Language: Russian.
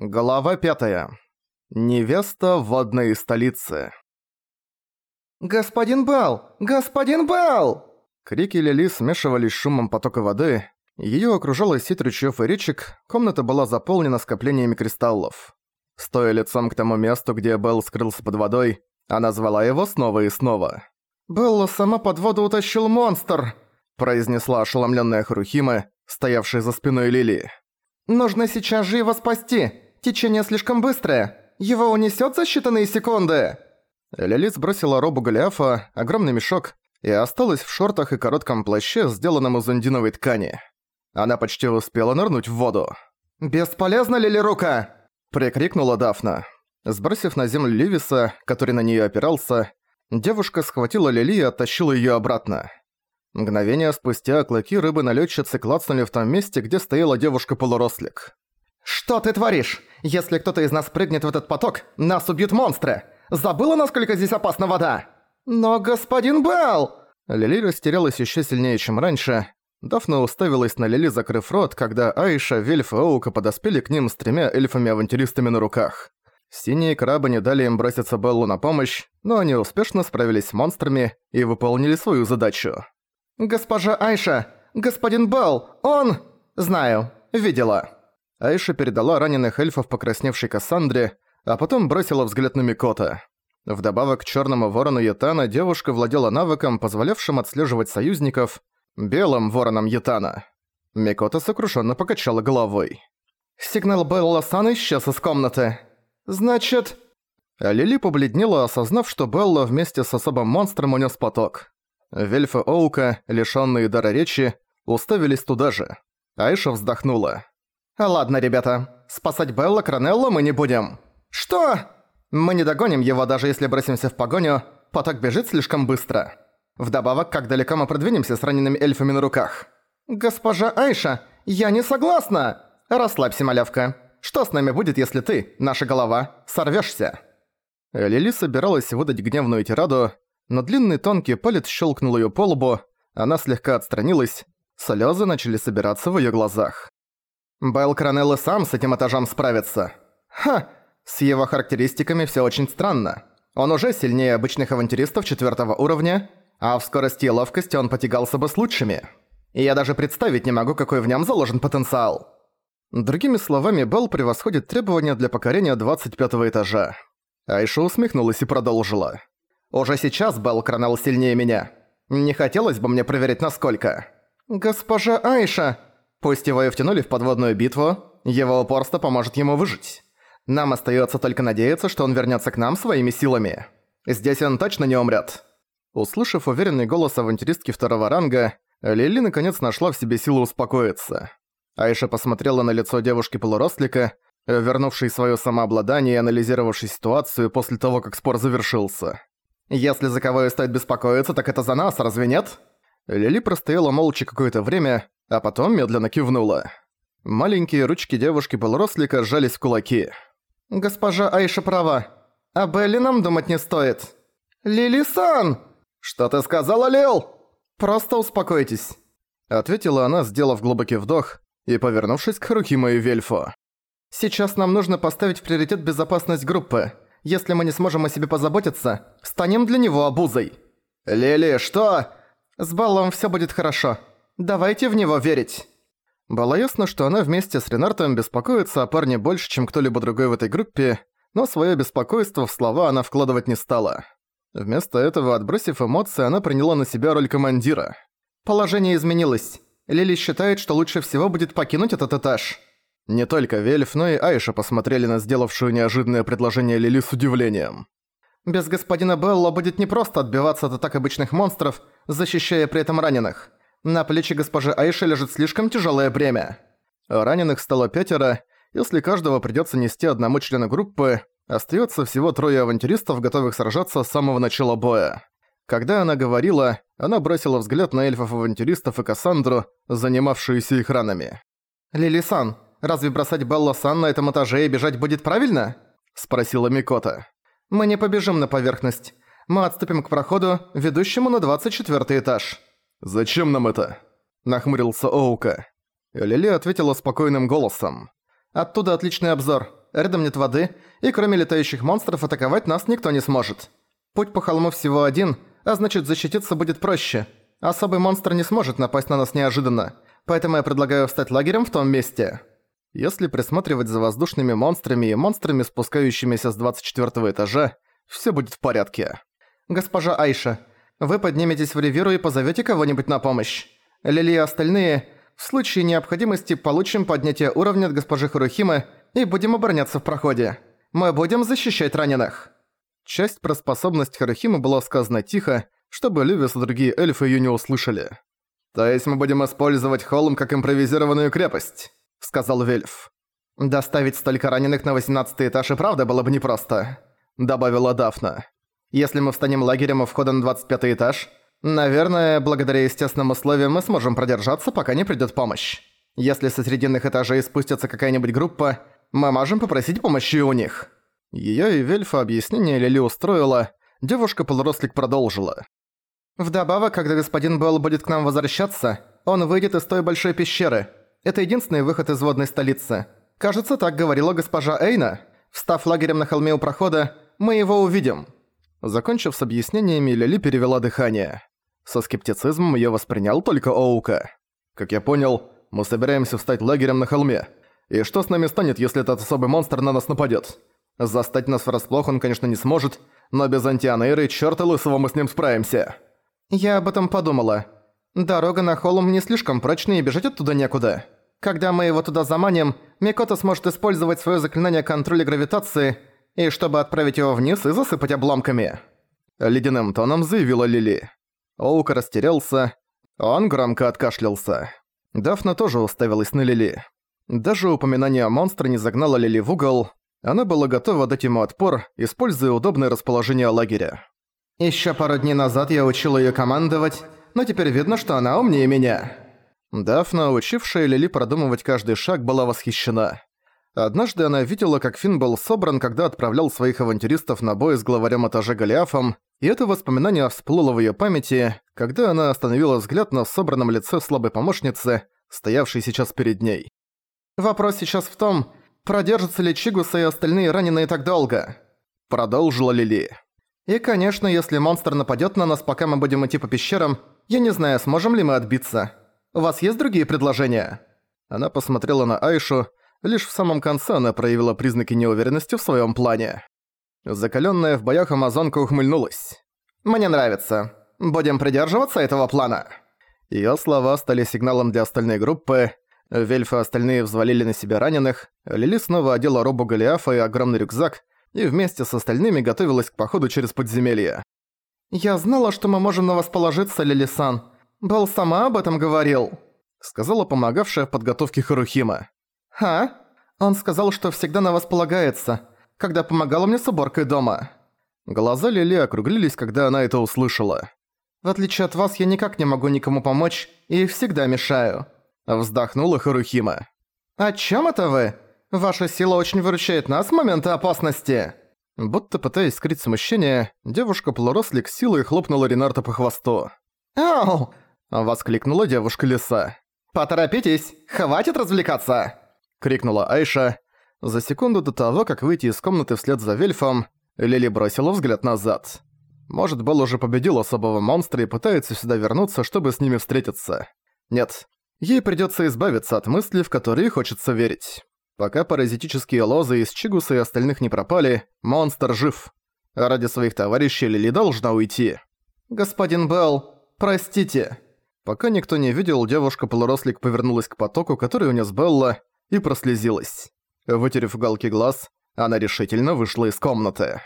Глава пятая. Невеста в водной столице. «Господин Бал! Господин Бал!» Крики Лили смешивались с шумом потока воды. Её окружала сеть ручьёв и речек, комната была заполнена скоплениями кристаллов. Стоя лицом к тому месту, где Белл скрылся под водой, она звала его снова и снова. «Белла сама под воду утащил монстр!» произнесла ошеломлённая Харухима, стоявшая за спиной Лили. «Нужно сейчас же его спасти! Течение слишком быстрое! Его унесёт за считанные секунды!» Лили сбросила робу Голиафа, огромный мешок, и осталась в шортах и коротком плаще, сделанном из ундиновой ткани. Она почти успела нырнуть в воду. «Бесполезно, Лилирука!» – прикрикнула Дафна. Сбросив на землю Ливиса, который на неё опирался, девушка схватила Лили и оттащила её обратно. Мгновение спустя клыки рыбы-налётчицы клацнули в том месте, где стояла девушка-полурослик. «Что ты творишь? Если кто-то из нас прыгнет в этот поток, нас убьют монстры! Забыла, насколько здесь опасна вода?» «Но господин Белл!» Лили растерялась ещё сильнее, чем раньше. Дафна уставилась на Лили, закрыв рот, когда Айша, Вельф и Оука подоспели к ним с тремя эльфами-авантюристами на руках. Синие крабы не дали им броситься Беллу на помощь, но они успешно справились с монстрами и выполнили свою задачу. «Госпожа Айша! Господин Белл! Он...» «Знаю. Видела». Айша передала раненых эльфов покрасневшей Кассандре, а потом бросила взгляд на Микота. Вдобавок к чёрному ворону Ятана девушка владела навыком, позволявшим отслеживать союзников, белым вороном Ятана. Микота сокрушенно покачала головой. «Сигнал Белла-сан исчез из комнаты. Значит...» Лили побледнела, осознав, что Белла вместе с особым монстром унес поток. Вельф и Оука, лишённые дара речи, уставились туда же. Айша вздохнула. «Ладно, ребята, спасать Белла Кранелло мы не будем». «Что?» «Мы не догоним его, даже если бросимся в погоню. Поток бежит слишком быстро. Вдобавок, как далеко мы продвинемся с ранеными эльфами на руках?» «Госпожа Айша, я не согласна!» «Расслабься, малявка. Что с нами будет, если ты, наша голова, сорвёшься?» Лили собиралась выдать гневную тираду, но длинный тонкий палец щелкнул её по лбу, она слегка отстранилась, слёзы начали собираться в её глазах. Белл Кранелло сам с этим этажом справится. Ха! С его характеристиками всё очень странно. Он уже сильнее обычных авантюристов четвёртого уровня, а в скорости и ловкости он потягался бы с лучшими. И я даже представить не могу, какой в нём заложен потенциал. Другими словами, Белл превосходит требования для покорения 25 этажа. Айша усмехнулась и продолжила. «Уже сейчас Белл Кранелл сильнее меня. Не хотелось бы мне проверить, насколько». «Госпожа Айша!» Пусть его и втянули в подводную битву, его упорство поможет ему выжить. Нам остается только надеяться, что он вернется к нам своими силами. Здесь он точно не умрет. Услышав уверенный голос авантюристки второго ранга, Лили наконец нашла в себе силу успокоиться. Айша посмотрела на лицо девушки-полурослика, вернувшей свое самообладание и анализировавшей ситуацию после того, как спор завершился. «Если за кого и стоит беспокоиться, так это за нас, разве нет?» Лили простояла молча какое-то время, а потом медленно кивнула. Маленькие ручки девушки-полурослика сжались в кулаки. «Госпожа Айша права. О Белли нам думать не стоит». «Лили-сан!» «Что ты сказала, Лил?» «Просто успокойтесь», — ответила она, сделав глубокий вдох и повернувшись к Харухима и Вельфу. «Сейчас нам нужно поставить в приоритет безопасность группы. Если мы не сможем о себе позаботиться, станем для него обузой». «Лили, что?» «С Баллом всё будет хорошо. Давайте в него верить». Было ясно, что она вместе с Ренартом беспокоится о парне больше, чем кто-либо другой в этой группе, но своё беспокойство в слова она вкладывать не стала. Вместо этого, отбросив эмоции, она приняла на себя роль командира. «Положение изменилось. Лили считает, что лучше всего будет покинуть этот этаж». Не только Вельф, но и Айша посмотрели на сделавшую неожиданное предложение Лили с удивлением. «Без господина Белла будет непросто отбиваться от атак обычных монстров, защищая при этом раненых. На плечи госпожи Айши лежит слишком тяжелое бремя. Раненых стало пятеро, если каждого придется нести одному члену группы, остается всего трое авантюристов, готовых сражаться с самого начала боя. Когда она говорила, она бросила взгляд на эльфов-авантюристов и Кассандру, занимавшуюся их ранами. «Лили-сан, разве бросать Белла-сан на этом этаже и бежать будет правильно?» – спросила Микота. «Мы не побежим на поверхность. Мы отступим к проходу, ведущему на 24 этаж». «Зачем нам это?» – нахмурился Оука. Лили ответила спокойным голосом. «Оттуда отличный обзор. рядом нет воды, и кроме летающих монстров атаковать нас никто не сможет. Путь по холму всего один, а значит защититься будет проще. Особый монстр не сможет напасть на нас неожиданно, поэтому я предлагаю встать лагерем в том месте. Если присматривать за воздушными монстрами и монстрами, спускающимися с 24 этажа, все будет в порядке. Госпожа Айша, вы подниметесь в Ривиру и позовете кого-нибудь на помощь. Лили и остальные, в случае необходимости, получим поднятие уровня от госпожи Харухимы и будем обороняться в проходе. Мы будем защищать раненых». Часть про способность Харухимы была сказана тихо, чтобы Лювис и другие эльфы её не услышали. «То есть мы будем использовать холм как импровизированную крепость?» — сказал Вельф. «Доставить столько раненых на 18 этаж и правда было бы непросто», — добавила Дафна. «Если мы встанем лагерем у входа на 25 этаж, наверное, благодаря естественным условиям мы сможем продержаться, пока не придёт помощь. Если со срединных этажей спустится какая-нибудь группа, мы можем попросить помощи у них». Её и Вельфа объяснение Лили устроила, девушка-полурослик продолжила. «Вдобавок, когда господин Белл будет к нам возвращаться, он выйдет из той большой пещеры. Это единственный выход из водной столицы. Кажется, так говорила госпожа Эйна. Встав лагерем на холме у прохода, мы его увидим». Закончив с объяснениями, Лили перевела дыхание. Со скептицизмом её воспринял только Оука. «Как я понял, мы собираемся встать лагерем на холме. И что с нами станет, если этот особый монстр на нас нападет? Застать нас врасплох он, конечно, не сможет, но без антианейры, чёрта лысого, мы с ним справимся». «Я об этом подумала. Дорога на холм не слишком прочная и бежать оттуда некуда. Когда мы его туда заманим, Микото сможет использовать своё заклинание контроля гравитации, и чтобы отправить его вниз и засыпать обломками». Ледяным тоном заявила Лили. Оука растерялся, он громко откашлялся. Дафна тоже уставилась на Лили. Даже упоминание о монстре не загнало Лили в угол, она была готова дать ему отпор, используя удобное расположение лагеря. «Ещё пару дней назад я учил её командовать, но теперь видно, что она умнее меня». Дафна, учившая Лили продумывать каждый шаг, была восхищена. Однажды она видела, как Финн был собран, когда отправлял своих авантюристов на бой с главарем этажа Голиафом, и это воспоминание всплыло в её памяти, когда она остановила взгляд на собранном лице слабой помощницы, стоявшей сейчас перед ней. «Вопрос сейчас в том, продержатся ли Чигуса и остальные раненые так долго?» Продолжила Лили. «И, конечно, если монстр нападёт на нас, пока мы будем идти по пещерам, я не знаю, сможем ли мы отбиться. У вас есть другие предложения?» Она посмотрела на Айшу, лишь в самом конце она проявила признаки неуверенности в своём плане. Закалённая в боях амазонка ухмыльнулась. «Мне нравится. Будем придерживаться этого плана». Её слова стали сигналом для остальной группы. Вельф и остальные взвалили на себя раненых, Лили снова одела робу Голиафа и огромный рюкзак, и вместе с остальными готовилась к походу через подземелье. «Я знала, что мы можем на вас положиться, Лили-сан. Бал сама об этом говорил», — сказала помогавшая в подготовке Харухима. «А? Он сказал, что всегда на вас полагается, когда помогала мне с уборкой дома». Глаза Лили округлились, когда она это услышала. «В отличие от вас, я никак не могу никому помочь и всегда мешаю», — вздохнула Харухима. «О чем это вы? Ваша сила очень выручает нас в моменты опасности!» Будто пытаясь скрыть смущение, девушка-полурослик силой хлопнула Ренарта по хвосту. «Ау!» – воскликнула девушка-лиса. «Поторопитесь! Хватит развлекаться!» – крикнула Айша. За секунду до того, как выйти из комнаты вслед за Вельфом, Лили бросила взгляд назад. Может, Белл уже победил особого монстра и пытается сюда вернуться, чтобы с ними встретиться. Нет, ей придётся избавиться от мысли, в которые хочется верить. Пока паразитические лозы из Чигуса и остальных не пропали, монстр жив. А ради своих товарищей Лили должна уйти. «Господин Белл, простите». Пока никто не видел, девушка-полурослик повернулась к потоку, который унес Белла, и прослезилась. Вытерев уголки глаз, она решительно вышла из комнаты.